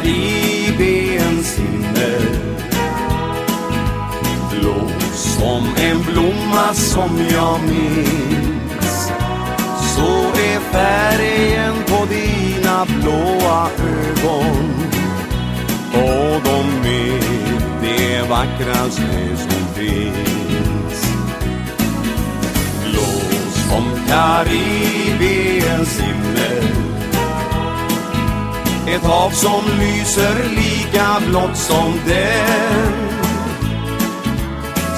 Karibiens himmel. Blå som en blomma som jag minns. Så är färgen på dina blåa ögon. Och de är det vackraste som finns. Blå som Karibiens himmel ett hav som lyser lika blått som den.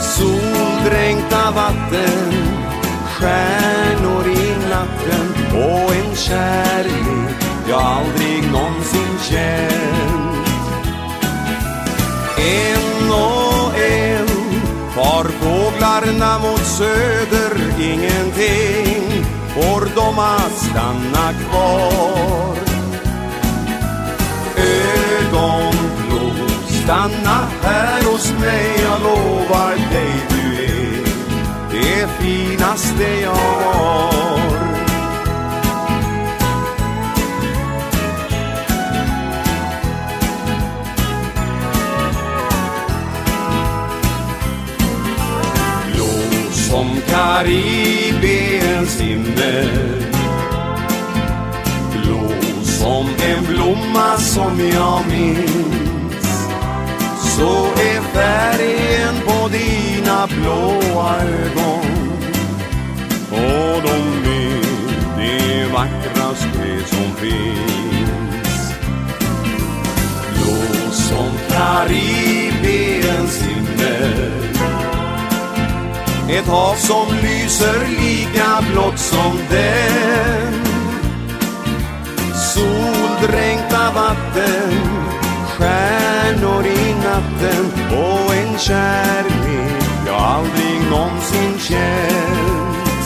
Soldränkta vatten Stjärnor i natten Och en kärlek jag aldrig någonsin känt. En och en far fåglarna mot söder Ingenting? Får de att stanna kvar? Stanna här hos mig, jag lovar dig du är det finaste jag har. Blå som Karibiens himmel. Blå som en blomma som jag minns. Så är färgen på dina blåa ögon Och de är det vackraste som finns. Blå som Karibiens himmel. Ett hav som lyser lika blått som den natten Och en kärlek jag aldrig någonsin känt.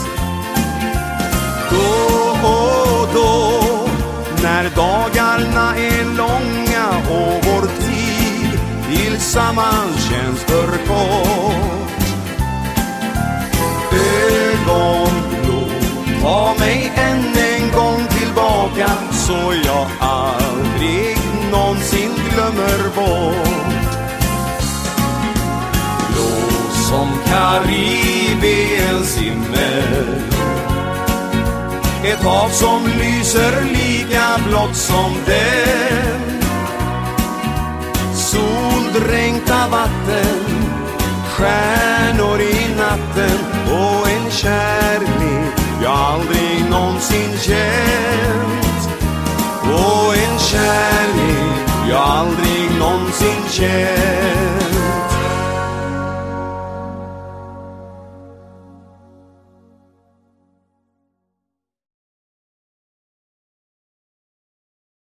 Då och då När dagarna är långa och vår tid tillsammans känns för kort. Ögonblå, ta mig än en gång tillbaka så jag aldrig någonsin glömmer bort. Som Karibiens himmel. Ett hav som lyser lika blått som den. Soldränkta vatten Stjärnor i natten och en kärlek jag aldrig någonsin känt. Och en kärlek jag aldrig någonsin känt.